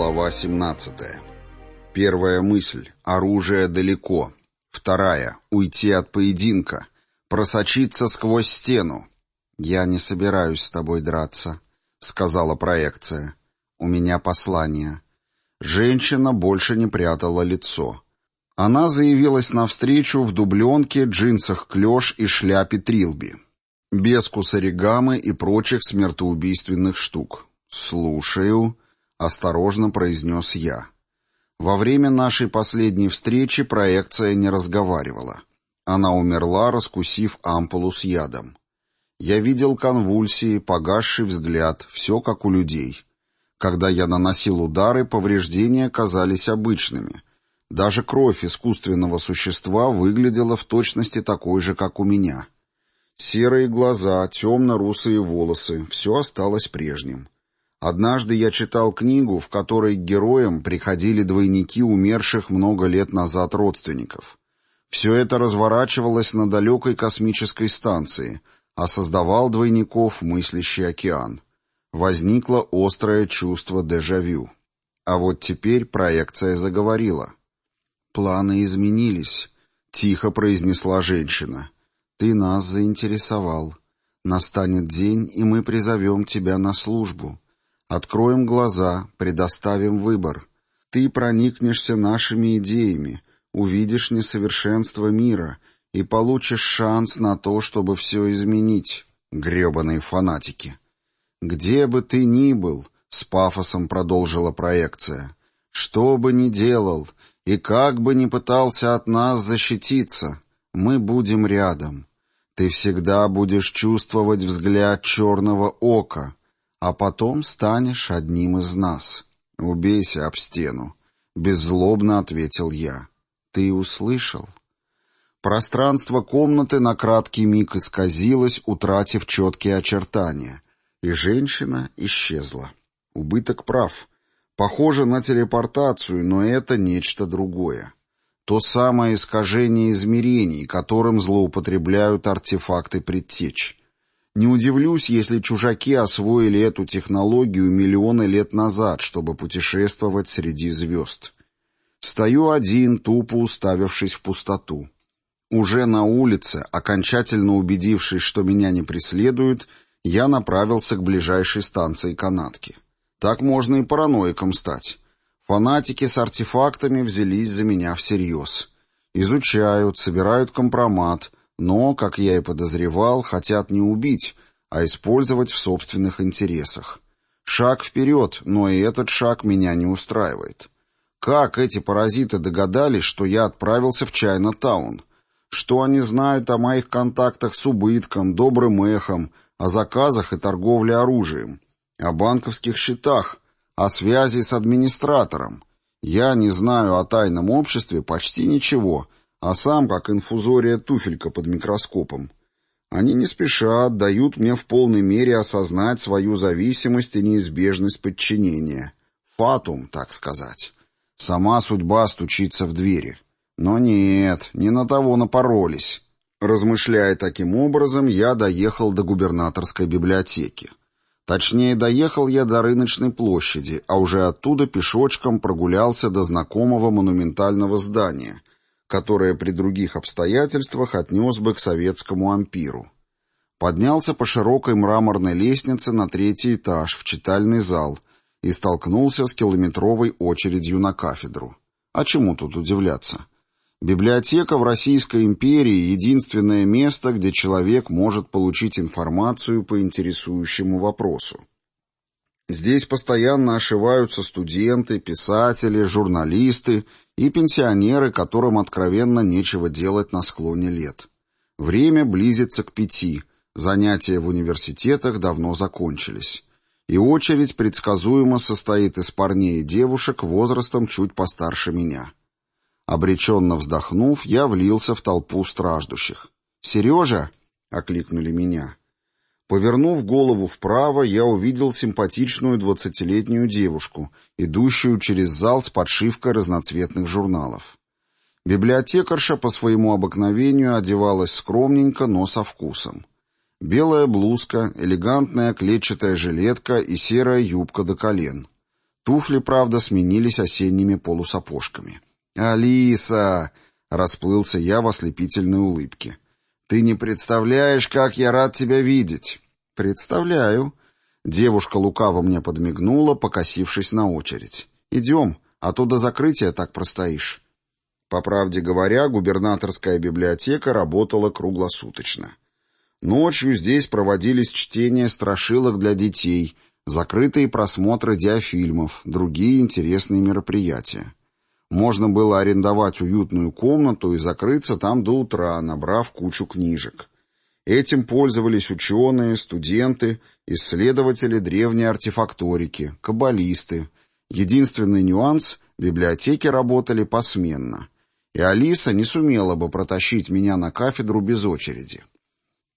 Глава 17. Первая мысль. Оружие далеко. Вторая. Уйти от поединка. Просочиться сквозь стену. «Я не собираюсь с тобой драться», — сказала проекция. «У меня послание». Женщина больше не прятала лицо. Она заявилась навстречу в дубленке, джинсах клеш и шляпе трилби. Без кусаригамы и прочих смертоубийственных штук. «Слушаю», — осторожно произнес я. Во время нашей последней встречи проекция не разговаривала. Она умерла, раскусив ампулу с ядом. Я видел конвульсии, погасший взгляд, все как у людей. Когда я наносил удары, повреждения казались обычными. Даже кровь искусственного существа выглядела в точности такой же, как у меня. Серые глаза, темно-русые волосы — все осталось прежним. Однажды я читал книгу, в которой к героям приходили двойники умерших много лет назад родственников. Все это разворачивалось на далекой космической станции, а создавал двойников мыслящий океан. Возникло острое чувство дежавю. А вот теперь проекция заговорила. «Планы изменились», — тихо произнесла женщина. «Ты нас заинтересовал. Настанет день, и мы призовем тебя на службу. Откроем глаза, предоставим выбор. Ты проникнешься нашими идеями, увидишь несовершенство мира и получишь шанс на то, чтобы все изменить. Гребаные фанатики. Где бы ты ни был, с пафосом продолжила проекция, что бы ни делал и как бы ни пытался от нас защититься, мы будем рядом. Ты всегда будешь чувствовать взгляд черного ока, а потом станешь одним из нас. Убейся об стену, беззлобно ответил я. Ты услышал? Пространство комнаты на краткий миг исказилось, утратив четкие очертания, и женщина исчезла. Убыток прав. Похоже на телепортацию, но это нечто другое. То самое искажение измерений, которым злоупотребляют артефакты предтеч. Не удивлюсь, если чужаки освоили эту технологию миллионы лет назад, чтобы путешествовать среди звезд. Стою один, тупо уставившись в пустоту. Уже на улице, окончательно убедившись, что меня не преследуют, я направился к ближайшей станции канатки. Так можно и параноиком стать. Фанатики с артефактами взялись за меня всерьез. Изучают, собирают компромат — но, как я и подозревал, хотят не убить, а использовать в собственных интересах. Шаг вперед, но и этот шаг меня не устраивает. Как эти паразиты догадались, что я отправился в Чайна-таун? Что они знают о моих контактах с убытком, добрым эхом, о заказах и торговле оружием, о банковских счетах, о связи с администратором? Я не знаю о тайном обществе почти ничего — а сам как инфузория туфелька под микроскопом. Они не спешат, дают мне в полной мере осознать свою зависимость и неизбежность подчинения. Фатум, так сказать. Сама судьба стучится в двери. Но нет, не на того напоролись. Размышляя таким образом, я доехал до губернаторской библиотеки. Точнее, доехал я до рыночной площади, а уже оттуда пешочком прогулялся до знакомого монументального здания, которое при других обстоятельствах отнес бы к советскому ампиру. Поднялся по широкой мраморной лестнице на третий этаж, в читальный зал, и столкнулся с километровой очередью на кафедру. А чему тут удивляться? Библиотека в Российской империи — единственное место, где человек может получить информацию по интересующему вопросу. Здесь постоянно ошиваются студенты, писатели, журналисты и пенсионеры, которым откровенно нечего делать на склоне лет. Время близится к пяти, занятия в университетах давно закончились. И очередь предсказуемо состоит из парней и девушек возрастом чуть постарше меня. Обреченно вздохнув, я влился в толпу страждущих. «Сережа!» — окликнули меня. Повернув голову вправо, я увидел симпатичную двадцатилетнюю девушку, идущую через зал с подшивкой разноцветных журналов. Библиотекарша по своему обыкновению одевалась скромненько, но со вкусом. Белая блузка, элегантная клетчатая жилетка и серая юбка до колен. Туфли, правда, сменились осенними полусапожками. «Алиса!» — расплылся я в ослепительной улыбке. «Ты не представляешь, как я рад тебя видеть!» «Представляю!» Девушка лукаво мне подмигнула, покосившись на очередь. «Идем, а то до закрытия так простоишь». По правде говоря, губернаторская библиотека работала круглосуточно. Ночью здесь проводились чтения страшилок для детей, закрытые просмотры диафильмов, другие интересные мероприятия. Можно было арендовать уютную комнату и закрыться там до утра, набрав кучу книжек. Этим пользовались ученые, студенты, исследователи древней артефакторики, каббалисты. Единственный нюанс — библиотеки работали посменно. И Алиса не сумела бы протащить меня на кафедру без очереди.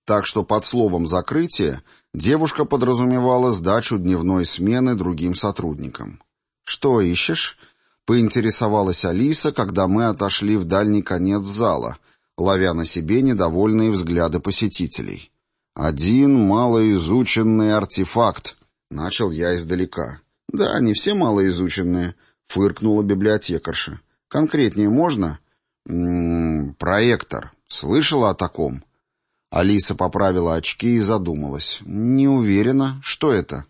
Так что под словом «закрытие» девушка подразумевала сдачу дневной смены другим сотрудникам. «Что ищешь?» — поинтересовалась Алиса, когда мы отошли в дальний конец зала, ловя на себе недовольные взгляды посетителей. «Один малоизученный артефакт», — начал я издалека. «Да, не все малоизученные», — фыркнула библиотекарша. «Конкретнее можно?» «М -м, «Проектор. Слышала о таком?» Алиса поправила очки и задумалась. «Не уверена. Что это?»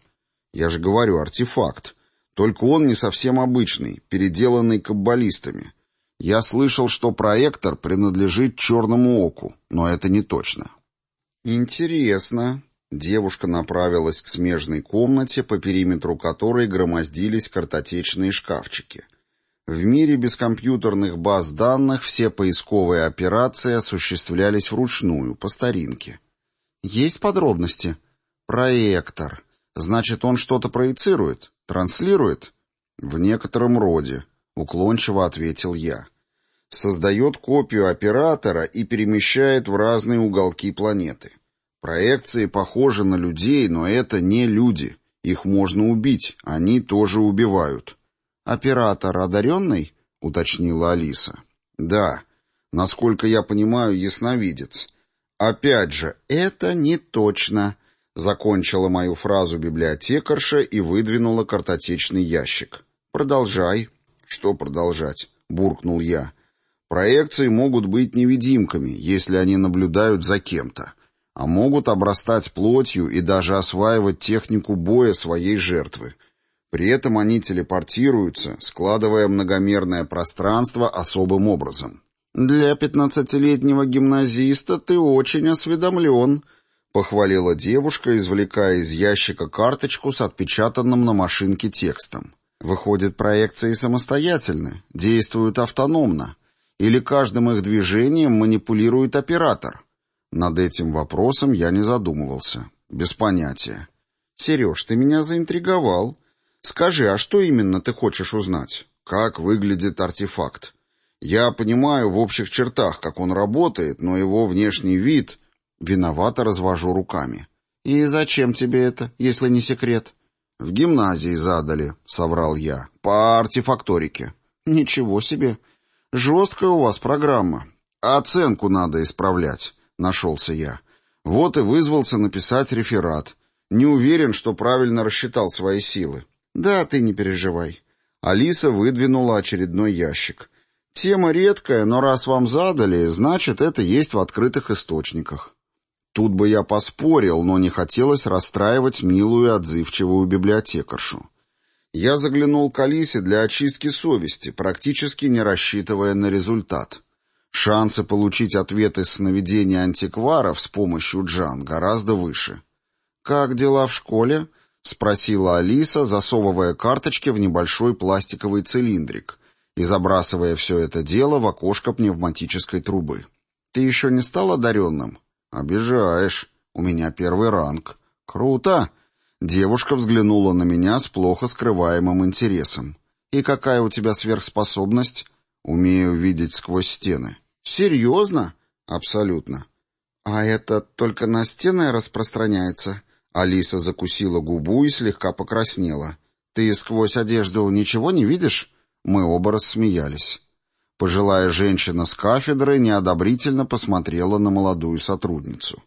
«Я же говорю, артефакт. Только он не совсем обычный, переделанный каббалистами. Я слышал, что проектор принадлежит черному оку, но это не точно». «Интересно». Девушка направилась к смежной комнате, по периметру которой громоздились картотечные шкафчики. В мире без компьютерных баз данных все поисковые операции осуществлялись вручную, по старинке. Есть подробности? Проектор. Значит, он что-то проецирует? Транслирует? В некотором роде, уклончиво ответил я. Создает копию оператора и перемещает в разные уголки планеты. Проекции похожи на людей, но это не люди. Их можно убить, они тоже убивают. «Оператор одаренный?» — уточнила Алиса. «Да. Насколько я понимаю, ясновидец. Опять же, это не точно», — закончила мою фразу библиотекарша и выдвинула картотечный ящик. «Продолжай». «Что продолжать?» — буркнул я. «Проекции могут быть невидимками, если они наблюдают за кем-то, а могут обрастать плотью и даже осваивать технику боя своей жертвы, при этом они телепортируются, складывая многомерное пространство особым образом. «Для пятнадцатилетнего гимназиста ты очень осведомлен», — похвалила девушка, извлекая из ящика карточку с отпечатанным на машинке текстом. «Выходит, проекции самостоятельны, действуют автономно, или каждым их движением манипулирует оператор?» Над этим вопросом я не задумывался. Без понятия. «Сереж, ты меня заинтриговал», Скажи, а что именно ты хочешь узнать? Как выглядит артефакт? Я понимаю в общих чертах, как он работает, но его внешний вид... Виновато развожу руками. «И зачем тебе это, если не секрет?» «В гимназии задали», — соврал я. «По артефакторике». «Ничего себе. Жесткая у вас программа. Оценку надо исправлять», — нашелся я. Вот и вызвался написать реферат. Не уверен, что правильно рассчитал свои силы. «Да, ты не переживай». Алиса выдвинула очередной ящик. «Тема редкая, но раз вам задали, значит, это есть в открытых источниках». Тут бы я поспорил, но не хотелось расстраивать милую и отзывчивую библиотекаршу. Я заглянул к Алисе для очистки совести, практически не рассчитывая на результат. Шансы получить ответы из сновидения антикваров с помощью Джан гораздо выше. «Как дела в школе?» — спросила Алиса, засовывая карточки в небольшой пластиковый цилиндрик и забрасывая все это дело в окошко пневматической трубы. «Ты еще не стал одаренным?» «Обижаешь. У меня первый ранг». «Круто!» Девушка взглянула на меня с плохо скрываемым интересом. «И какая у тебя сверхспособность?» «Умею видеть сквозь стены». «Серьезно?» «Абсолютно». «А это только на стены распространяется?» Алиса закусила губу и слегка покраснела. «Ты сквозь одежду ничего не видишь?» Мы оба рассмеялись. Пожилая женщина с кафедры неодобрительно посмотрела на молодую сотрудницу.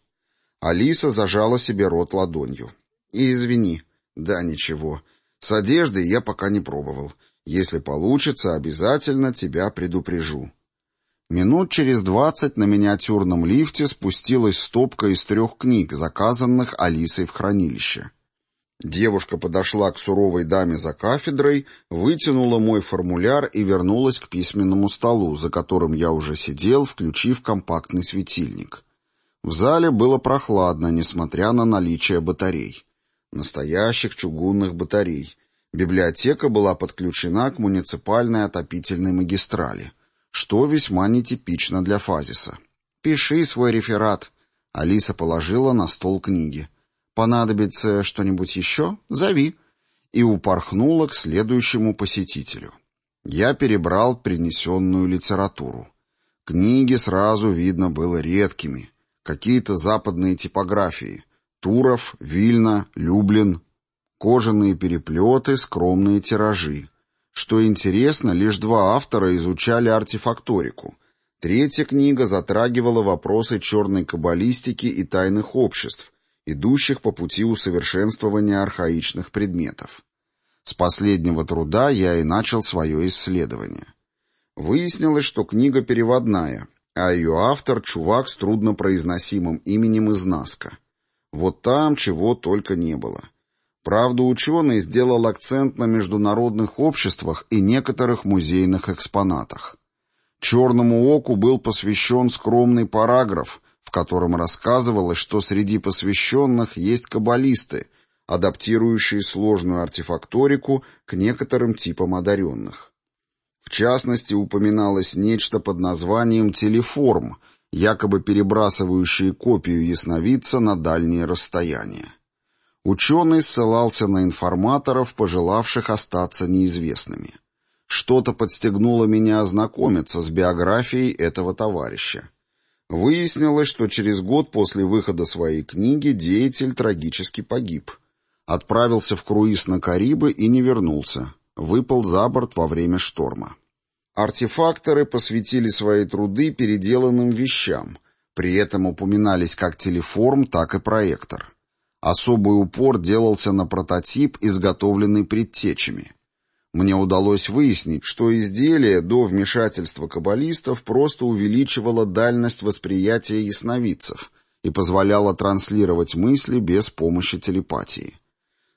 Алиса зажала себе рот ладонью. «И извини». «Да ничего. С одеждой я пока не пробовал. Если получится, обязательно тебя предупрежу. Минут через двадцать на миниатюрном лифте спустилась стопка из трех книг, заказанных Алисой в хранилище. Девушка подошла к суровой даме за кафедрой, вытянула мой формуляр и вернулась к письменному столу, за которым я уже сидел, включив компактный светильник. В зале было прохладно, несмотря на наличие батарей. Настоящих чугунных батарей. Библиотека была подключена к муниципальной отопительной магистрали, что весьма нетипично для Фазиса. «Пиши свой реферат», — Алиса положила на стол книги. «Понадобится что-нибудь еще? Зови». И упорхнула к следующему посетителю. Я перебрал принесенную литературу. Книги сразу видно было редкими. Какие-то западные типографии. Туров, Вильна, Люблин. Кожаные переплеты, скромные тиражи. Что интересно, лишь два автора изучали артефакторику. Третья книга затрагивала вопросы черной каббалистики и тайных обществ, идущих по пути усовершенствования архаичных предметов. С последнего труда я и начал свое исследование. Выяснилось, что книга переводная, а ее автор — чувак с труднопроизносимым именем из Наска. Вот там чего только не было. Правда, ученый сделал акцент на международных обществах и некоторых музейных экспонатах. «Черному оку» был посвящен скромный параграф, в котором рассказывалось, что среди посвященных есть каббалисты, адаптирующие сложную артефакторику к некоторым типам одаренных. В частности, упоминалось нечто под названием телеформ, якобы перебрасывающие копию ясновидца на дальние расстояния. Ученый ссылался на информаторов, пожелавших остаться неизвестными. Что-то подстегнуло меня ознакомиться с биографией этого товарища. Выяснилось, что через год после выхода своей книги деятель трагически погиб. Отправился в круиз на Карибы и не вернулся. Выпал за борт во время шторма. Артефакторы посвятили свои труды переделанным вещам, при этом упоминались как телеформ, так и проектор. Особый упор делался на прототип, изготовленный предтечами. Мне удалось выяснить, что изделие до вмешательства каббалистов просто увеличивало дальность восприятия ясновидцев и позволяло транслировать мысли без помощи телепатии.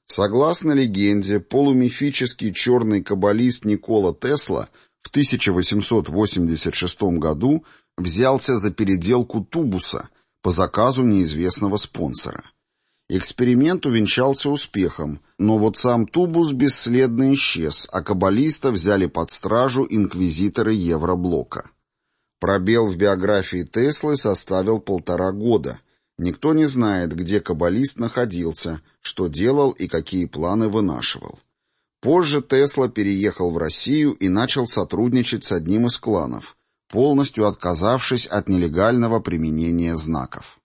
Согласно легенде, полумифический черный каббалист Никола Тесла в 1886 году взялся за переделку тубуса по заказу неизвестного спонсора – Эксперимент увенчался успехом, но вот сам тубус бесследно исчез, а каббалиста взяли под стражу инквизиторы Евроблока. Пробел в биографии Теслы составил полтора года. Никто не знает, где каббалист находился, что делал и какие планы вынашивал. Позже Тесла переехал в Россию и начал сотрудничать с одним из кланов, полностью отказавшись от нелегального применения знаков.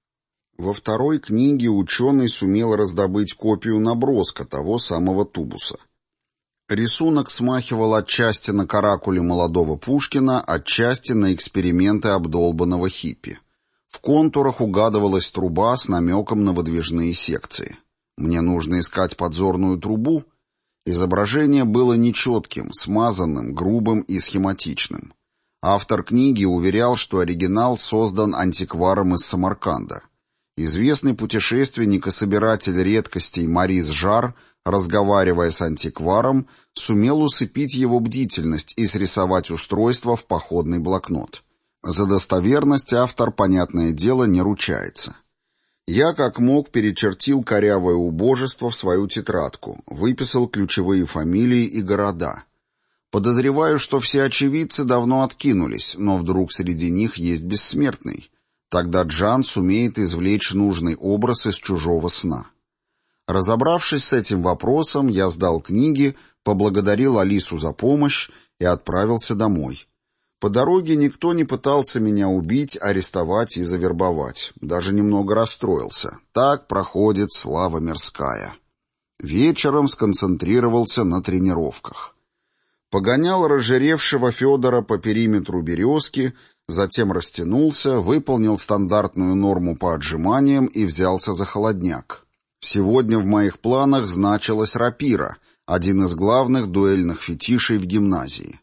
Во второй книге ученый сумел раздобыть копию наброска того самого тубуса. Рисунок смахивал отчасти на каракуле молодого Пушкина, отчасти на эксперименты обдолбанного хиппи. В контурах угадывалась труба с намеком на выдвижные секции. Мне нужно искать подзорную трубу. Изображение было нечетким, смазанным, грубым и схематичным. Автор книги уверял, что оригинал создан антикваром из Самарканда — Известный путешественник и собиратель редкостей Марис Жар, разговаривая с антикваром, сумел усыпить его бдительность и срисовать устройство в походный блокнот. За достоверность автор, понятное дело, не ручается. Я, как мог, перечертил корявое убожество в свою тетрадку, выписал ключевые фамилии и города. Подозреваю, что все очевидцы давно откинулись, но вдруг среди них есть бессмертный. Тогда Джан сумеет извлечь нужный образ из чужого сна. Разобравшись с этим вопросом, я сдал книги, поблагодарил Алису за помощь и отправился домой. По дороге никто не пытался меня убить, арестовать и завербовать. Даже немного расстроился. Так проходит слава мирская. Вечером сконцентрировался на тренировках. Погонял разжиревшего Федора по периметру березки, затем растянулся, выполнил стандартную норму по отжиманиям и взялся за холодняк. Сегодня в моих планах значилась рапира, Один из главных дуэльных фетишей в гимназии.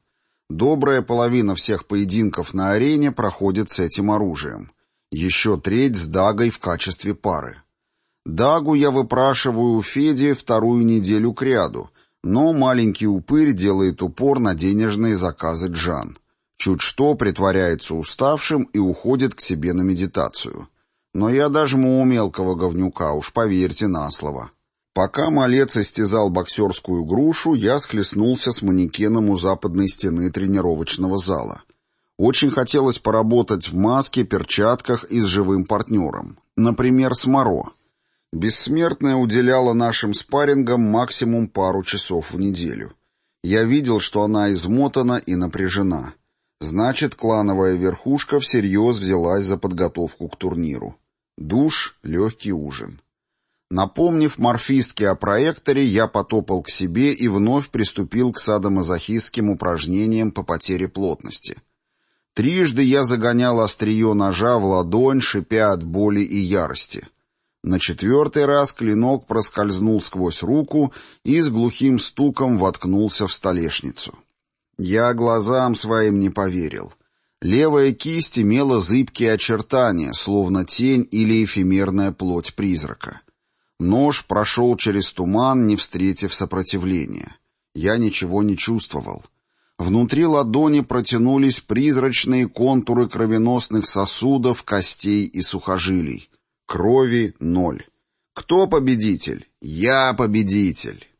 Добрая половина всех поединков на арене проходит с этим оружием. Еще треть с Дагой в качестве пары. Дагу я выпрашиваю у Феди вторую неделю кряду, но маленький упырь делает упор на денежные заказы Джан. Чуть что притворяется уставшим и уходит к себе на медитацию. Но я дожму у мелкого говнюка, уж поверьте на слово. Пока малец истязал боксерскую грушу, я схлестнулся с манекеном у западной стены тренировочного зала. Очень хотелось поработать в маске, перчатках и с живым партнером. Например, с Моро. Бессмертная уделяла нашим спаррингам максимум пару часов в неделю. Я видел, что она измотана и напряжена. Значит, клановая верхушка всерьез взялась за подготовку к турниру. Душ, легкий ужин. Напомнив морфистке о проекторе, я потопал к себе и вновь приступил к садомазохистским упражнениям по потере плотности. Трижды я загонял острие ножа в ладонь, шипя от боли и ярости. На четвертый раз клинок проскользнул сквозь руку и с глухим стуком воткнулся в столешницу. Я глазам своим не поверил. Левая кисть имела зыбкие очертания, словно тень или эфемерная плоть призрака. Нож прошел через туман, не встретив сопротивления. Я ничего не чувствовал. Внутри ладони протянулись призрачные контуры кровеносных сосудов, костей и сухожилий. Крови ноль. Кто победитель? Я победитель.